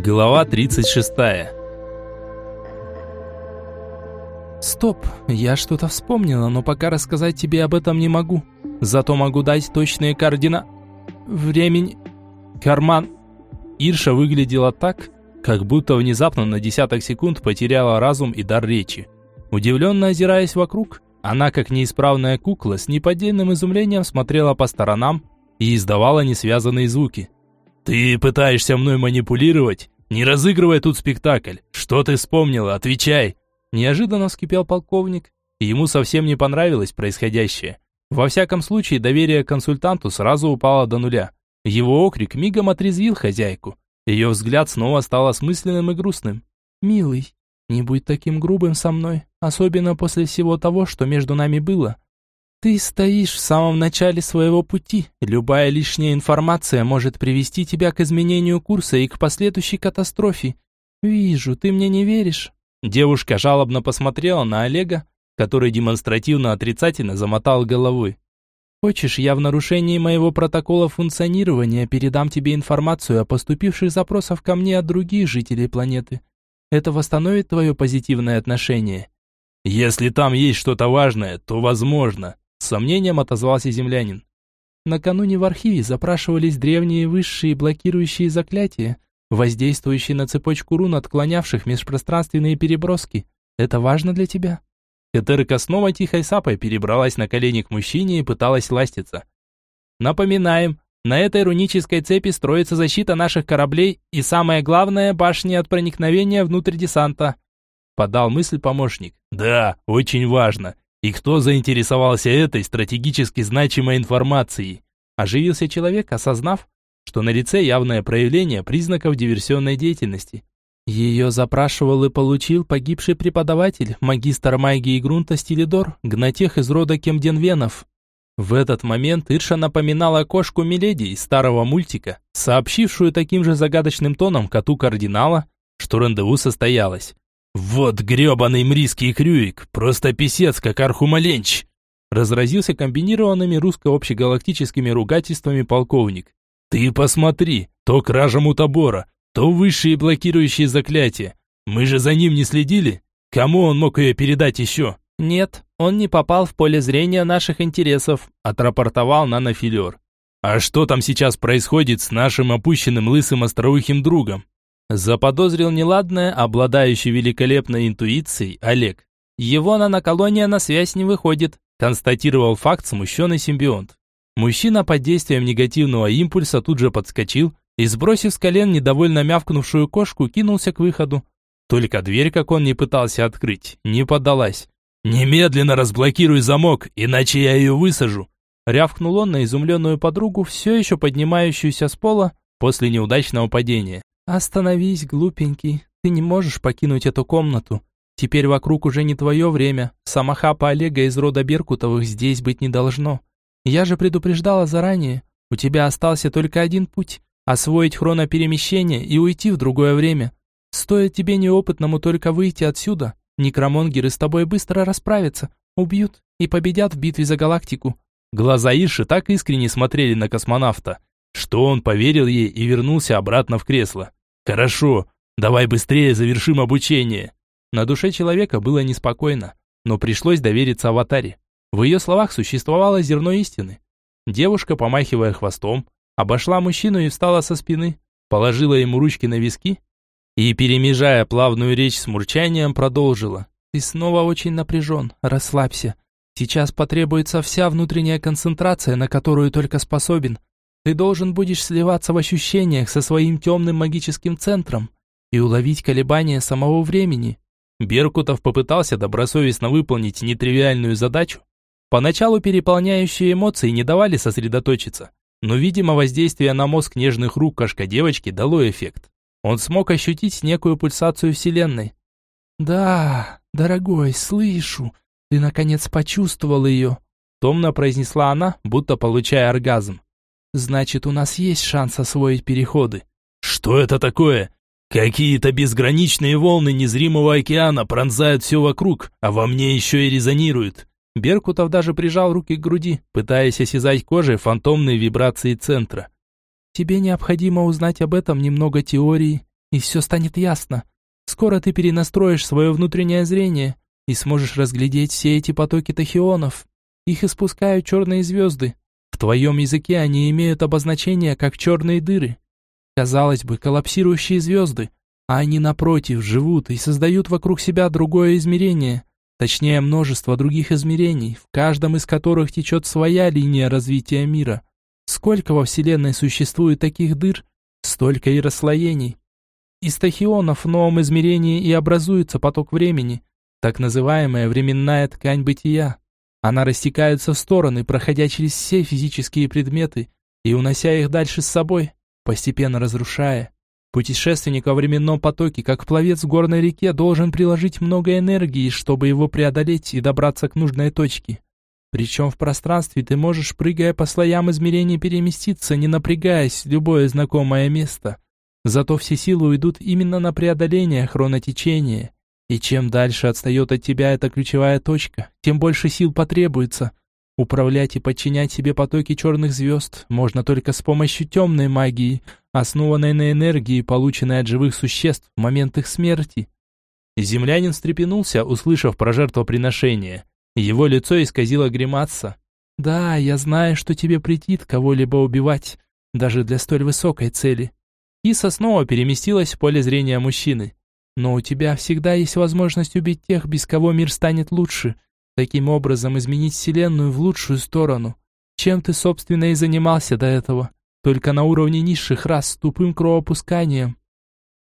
Глава 36. Стоп, я что-то вспомнила, но пока рассказать тебе об этом не могу. Зато могу дать точные координа... Времени... Карман... Ирша выглядела так, как будто внезапно на десяток секунд потеряла разум и дар речи. Удивленно озираясь вокруг, она, как неисправная кукла, с неподдельным изумлением смотрела по сторонам и издавала несвязанные звуки. «Ты пытаешься мной манипулировать? Не разыгрывай тут спектакль. Что ты вспомнила? Отвечай!» Неожиданно вскипел полковник, и ему совсем не понравилось происходящее. Во всяком случае, доверие к консультанту сразу упало до нуля. Его окрик мигом отрезвил хозяйку. Ее взгляд снова стал осмысленным и грустным. «Милый, не будь таким грубым со мной, особенно после всего того, что между нами было. Ты стоишь в самом начале своего пути. Любая лишняя информация может привести тебя к изменению курса и к последующей катастрофе. Вижу, ты мне не веришь. Девушка жалобно посмотрела на Олега, который демонстративно отрицательно замотал головой. Хочешь, я в нарушении моего протокола функционирования передам тебе информацию о поступивших запросах ко мне от других жителей планеты. Это восстановит твое позитивное отношение. Если там есть что-то важное, то возможно, с сомнением отозвался землянин. Накануне в архиве запрашивались древние высшие блокирующие заклятия, воздействующие на цепочку рун, отклонявших межпространственные переброски. Это важно для тебя?» Этерика снова тихой сапой перебралась на колени к мужчине и пыталась ластиться. «Напоминаем, на этой рунической цепи строится защита наших кораблей и, самое главное, башни от проникновения внутрь десанта», подал мысль помощник. «Да, очень важно. И кто заинтересовался этой стратегически значимой информацией? Оживился человек, осознав, что на лице явное проявление признаков диверсионной деятельности. Ее запрашивал и получил погибший преподаватель, магистр магии грунта Стилидор, гнатех из рода Кемденвенов. В этот момент Ирша напоминала кошку Миледи из старого мультика, сообщившую таким же загадочным тоном коту кардинала, что рандеву состоялось. «Вот гребаный мриский крюик, просто писец, как архумаленч!» Разразился комбинированными русско-общегалактическими ругательствами полковник. «Ты посмотри, то кража мутабора, то высшие блокирующие заклятия. Мы же за ним не следили? Кому он мог ее передать еще?» «Нет, он не попал в поле зрения наших интересов», отрапортовал нанофилер. «А что там сейчас происходит с нашим опущенным лысым остроухим другом?» Заподозрил неладное, обладающий великолепной интуицией, Олег. Его наноколония на связь не выходит, констатировал факт смущенный симбионт. Мужчина под действием негативного импульса тут же подскочил и, сбросив с колен недовольно мявкнувшую кошку, кинулся к выходу. Только дверь, как он не пытался открыть, не поддалась. «Немедленно разблокируй замок, иначе я ее высажу!» Рявкнул он на изумленную подругу, все еще поднимающуюся с пола после неудачного падения. «Остановись, глупенький, ты не можешь покинуть эту комнату. Теперь вокруг уже не твое время. Самохапа Олега из рода Беркутовых здесь быть не должно. Я же предупреждала заранее. У тебя остался только один путь – освоить хроноперемещение и уйти в другое время. Стоит тебе неопытному только выйти отсюда, некромонгеры с тобой быстро расправятся, убьют и победят в битве за галактику». Глаза Иши так искренне смотрели на космонавта, что он поверил ей и вернулся обратно в кресло. «Хорошо, давай быстрее завершим обучение». На душе человека было неспокойно, но пришлось довериться аватаре. В ее словах существовало зерно истины. Девушка, помахивая хвостом, обошла мужчину и встала со спины, положила ему ручки на виски и, перемежая плавную речь с мурчанием, продолжила. «Ты снова очень напряжен, расслабься. Сейчас потребуется вся внутренняя концентрация, на которую только способен. Ты должен будешь сливаться в ощущениях со своим темным магическим центром и уловить колебания самого времени. Беркутов попытался добросовестно выполнить нетривиальную задачу. Поначалу переполняющие эмоции не давали сосредоточиться, но, видимо, воздействие на мозг нежных рук кошка-девочки дало эффект. Он смог ощутить некую пульсацию Вселенной. «Да, дорогой, слышу, ты наконец почувствовал ее», томно произнесла она, будто получая оргазм. Значит, у нас есть шанс освоить переходы. Что это такое? Какие-то безграничные волны незримого океана пронзают все вокруг, а во мне еще и резонируют. Беркутов даже прижал руки к груди, пытаясь осязать кожей фантомные вибрации центра. Тебе необходимо узнать об этом немного теории и все станет ясно. Скоро ты перенастроишь свое внутреннее зрение и сможешь разглядеть все эти потоки тахионов. Их испускают черные звезды. В твоем языке они имеют обозначение как черные дыры. Казалось бы, коллапсирующие звезды, а они напротив живут и создают вокруг себя другое измерение, точнее множество других измерений, в каждом из которых течет своя линия развития мира. Сколько во Вселенной существует таких дыр, столько и расслоений. Из тахионов в новом измерении и образуется поток времени, так называемая временная ткань бытия. Она растекается в стороны, проходя через все физические предметы и унося их дальше с собой, постепенно разрушая. Путешественник во временном потоке, как пловец в горной реке, должен приложить много энергии, чтобы его преодолеть и добраться к нужной точке. Причем в пространстве ты можешь, прыгая по слоям измерений, переместиться, не напрягаясь, в любое знакомое место – Зато все силы уйдут именно на преодоление хронотечения. И чем дальше отстает от тебя эта ключевая точка, тем больше сил потребуется. Управлять и подчинять себе потоки черных звезд можно только с помощью темной магии, основанной на энергии, полученной от живых существ в момент их смерти. Землянин встрепенулся, услышав про жертвоприношение. Его лицо исказило гримаса. «Да, я знаю, что тебе претит кого-либо убивать, даже для столь высокой цели. Киса снова переместилась в поле зрения мужчины. «Но у тебя всегда есть возможность убить тех, без кого мир станет лучше. Таким образом изменить Вселенную в лучшую сторону. Чем ты, собственно, и занимался до этого. Только на уровне низших рас с тупым кровопусканием.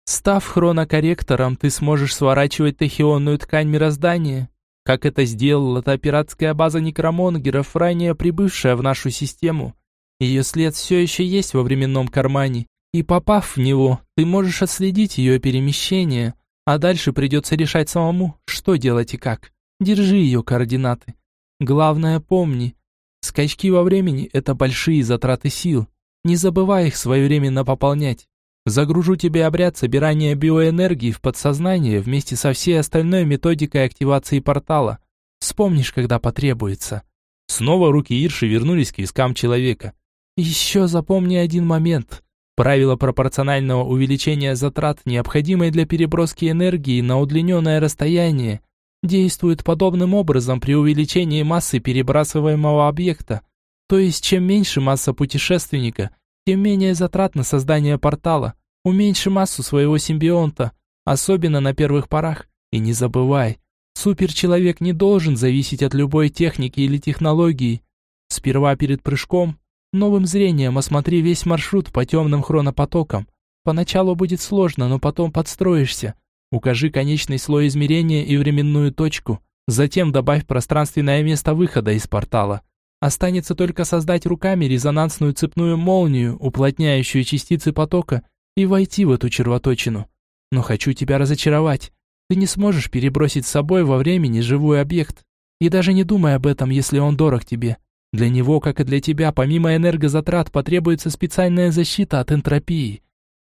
Став хронокорректором, ты сможешь сворачивать тахионную ткань мироздания, как это сделала та пиратская база некромонгеров, ранее прибывшая в нашу систему. Ее след все еще есть во временном кармане, и попав в него, ты можешь отследить ее перемещение, а дальше придется решать самому, что делать и как. Держи ее координаты. Главное помни, скачки во времени – это большие затраты сил. Не забывай их своевременно пополнять. Загружу тебе обряд собирания биоэнергии в подсознание вместе со всей остальной методикой активации портала. Вспомнишь, когда потребуется. Снова руки Ирши вернулись к вискам человека. Еще запомни один момент. Правило пропорционального увеличения затрат, необходимой для переброски энергии на удлиненное расстояние, действует подобным образом при увеличении массы перебрасываемого объекта. То есть, чем меньше масса путешественника, тем менее затрат на создание портала. Уменьши массу своего симбионта, особенно на первых порах. И не забывай, суперчеловек не должен зависеть от любой техники или технологии. Сперва перед прыжком Новым зрением осмотри весь маршрут по темным хронопотокам. Поначалу будет сложно, но потом подстроишься. Укажи конечный слой измерения и временную точку. Затем добавь пространственное место выхода из портала. Останется только создать руками резонансную цепную молнию, уплотняющую частицы потока, и войти в эту червоточину. Но хочу тебя разочаровать. Ты не сможешь перебросить с собой во времени живой объект. И даже не думай об этом, если он дорог тебе. Для него, как и для тебя, помимо энергозатрат, потребуется специальная защита от энтропии.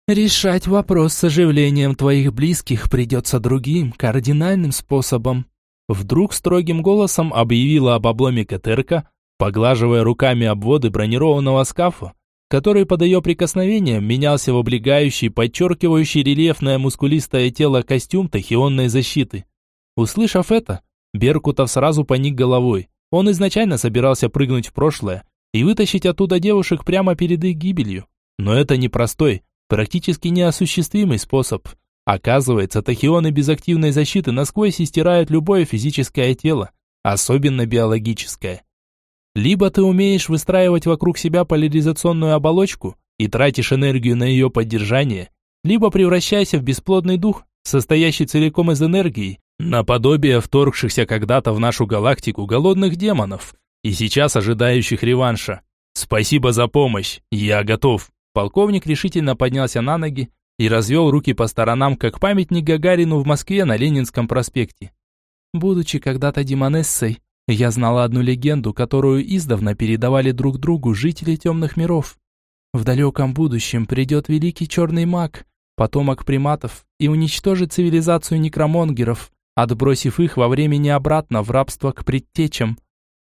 Решать вопрос с оживлением твоих близких придется другим, кардинальным способом. Вдруг строгим голосом объявила об обломе Катерка, поглаживая руками обводы бронированного скафа, который под ее прикосновением менялся в облегающий, подчеркивающий рельефное мускулистое тело костюм тахионной защиты. Услышав это, Беркутов сразу поник головой. Он изначально собирался прыгнуть в прошлое и вытащить оттуда девушек прямо перед их гибелью. Но это непростой, практически неосуществимый способ. Оказывается, тахионы без активной защиты насквозь истирают любое физическое тело, особенно биологическое. Либо ты умеешь выстраивать вокруг себя поляризационную оболочку и тратишь энергию на ее поддержание, либо превращайся в бесплодный дух, состоящий целиком из энергии Наподобие вторгшихся когда-то в нашу галактику голодных демонов и сейчас ожидающих реванша. Спасибо за помощь, я готов. Полковник решительно поднялся на ноги и развел руки по сторонам, как памятник Гагарину в Москве на Ленинском проспекте. Будучи когда-то демонессой, я знала одну легенду, которую издавна передавали друг другу жители темных миров. В далеком будущем придет великий черный маг, потомок приматов, и уничтожит цивилизацию некромонгеров, отбросив их во времени обратно в рабство к предтечам.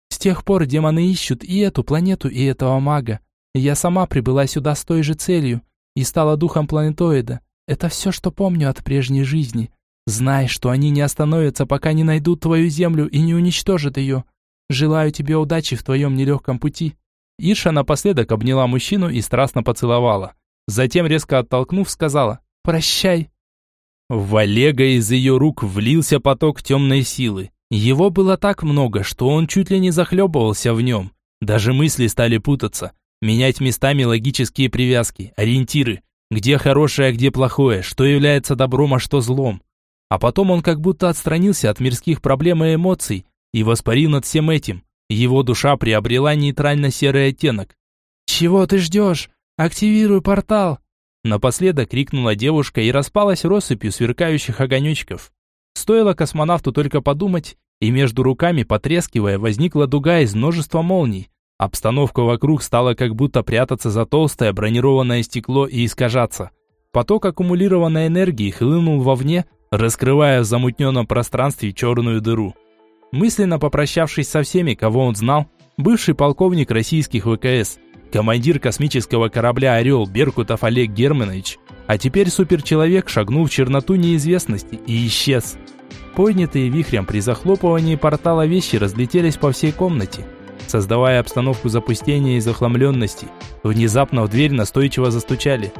С тех пор демоны ищут и эту планету, и этого мага. Я сама прибыла сюда с той же целью и стала духом планетоида. Это все, что помню от прежней жизни. Знай, что они не остановятся, пока не найдут твою землю и не уничтожат ее. Желаю тебе удачи в твоем нелегком пути». Ирша напоследок обняла мужчину и страстно поцеловала. Затем, резко оттолкнув, сказала «Прощай». В Олега из ее рук влился поток темной силы. Его было так много, что он чуть ли не захлебывался в нем. Даже мысли стали путаться, менять местами логические привязки, ориентиры. Где хорошее, а где плохое, что является добром, а что злом. А потом он как будто отстранился от мирских проблем и эмоций и воспарил над всем этим. Его душа приобрела нейтрально-серый оттенок. «Чего ты ждешь? Активируй портал!» Напоследок крикнула девушка и распалась россыпью сверкающих огонечков. Стоило космонавту только подумать, и между руками, потрескивая, возникла дуга из множества молний. Обстановка вокруг стала как будто прятаться за толстое бронированное стекло и искажаться. Поток аккумулированной энергии хлынул вовне, раскрывая в замутненном пространстве черную дыру. Мысленно попрощавшись со всеми, кого он знал, бывший полковник российских ВКС, командир космического корабля «Орел» Беркутов Олег Германович, а теперь суперчеловек шагнул в черноту неизвестности и исчез. Поднятые вихрем при захлопывании портала вещи разлетелись по всей комнате, создавая обстановку запустения и захламленности. Внезапно в дверь настойчиво застучали.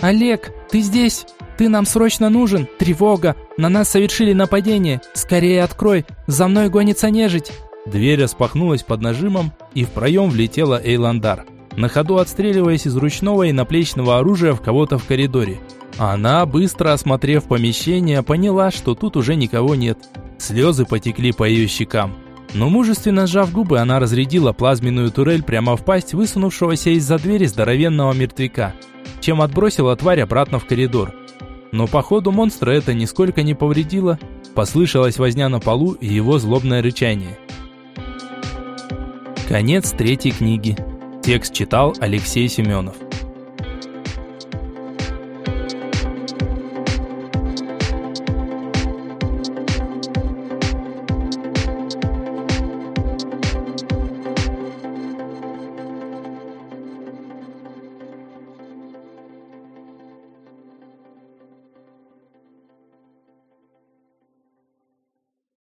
«Олег, ты здесь? Ты нам срочно нужен! Тревога! На нас совершили нападение! Скорее открой! За мной гонится нежить!» Дверь распахнулась под нажимом, и в проем влетела Эйландар, на ходу отстреливаясь из ручного и наплечного оружия в кого-то в коридоре. Она, быстро осмотрев помещение, поняла, что тут уже никого нет. Слезы потекли по ее щекам. Но мужественно сжав губы, она разрядила плазменную турель прямо в пасть высунувшегося из-за двери здоровенного мертвяка, чем отбросила тварь обратно в коридор. Но походу монстра это нисколько не повредило. Послышалась возня на полу и его злобное рычание. Конец третьей книги. Текст читал Алексей Семенов.